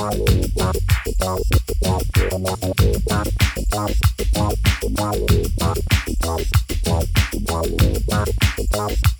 Bye.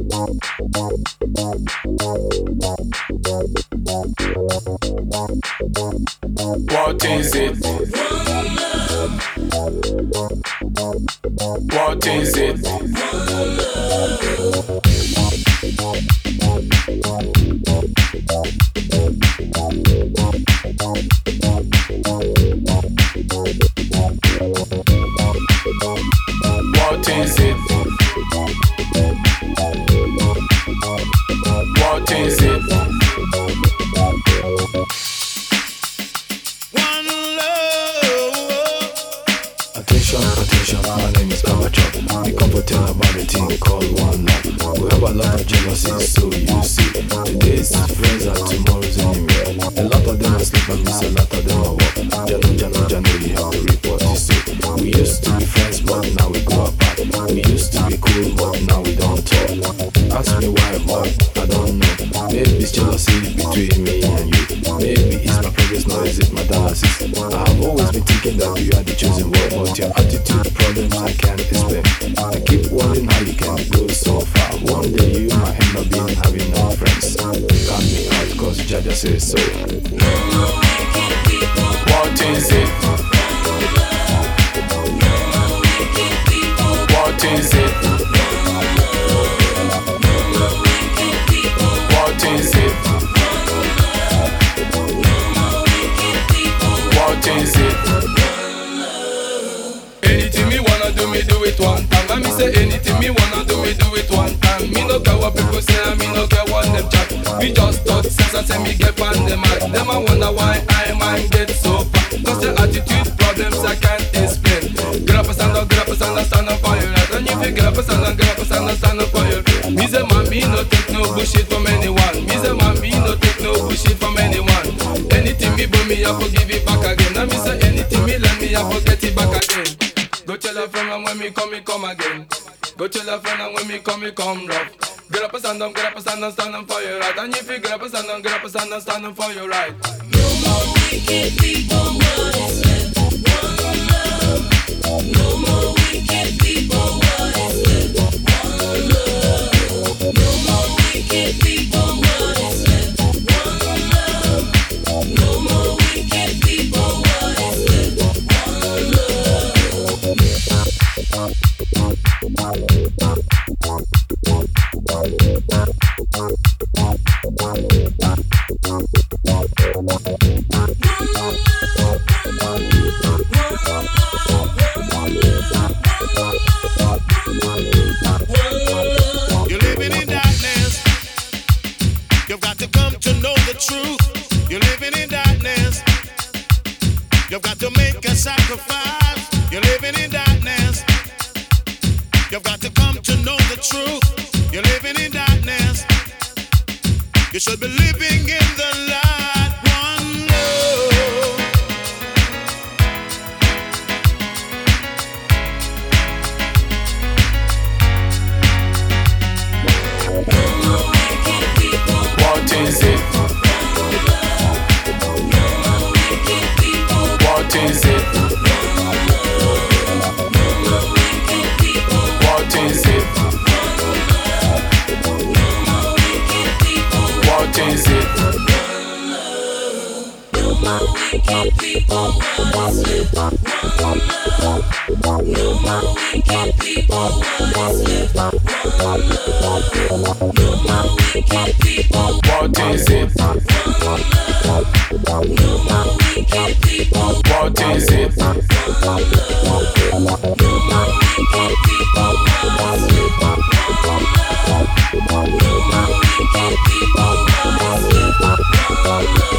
What is it? What is it? What is it? Don't my name is Papa Chop Be comfortable about the thing called one love We have a lot of jealousy, so you see. Today's friends are tomorrow's enemy A lot of them are sleeping, a lot of them are work. Jano, Jano, Jano, you have to report, you see We used to be friends, but now we go apart. We used to be cool, but now we don't talk. Ask me why, but I don't know. Maybe it's jealousy between me masses. I've always been thinking that you are the chosen one, but your attitude problem I can't explain. I keep wondering how you can go so far. One day you might end up being having no friends. Cut me out cause Jaja says so. No, I can't keep on. What is it? you say me no care what them chat. Me just talk sense and say me get on them mic. Them I wonder why I mind get so far. Cause the attitude problems I can't explain. Get up and stand up, get up and stand up, stand up for your right. And if you get up and stand up, get up and stand up, stand up for your right. Me say man, me no take no bullshit from anyone. Me say man, me no take no bullshit from anyone. Anything me bring me, I forgive it back again. And me say anything me lend me, I forget it back again. Go tell a friend and when me come, me come again. Go tell a friend and when me come, me come rough. Get up and stand up, get up and stand up, stand up for your right. And if you get up and stand up, get up and stand up, stand up for your right. No more wicked people, what is left? One love. No more wicked people, to make a sacrifice. You're living in darkness. You've got to come to know the truth. You're living in darkness. You should be living in the light. What is it? What is it? What is it?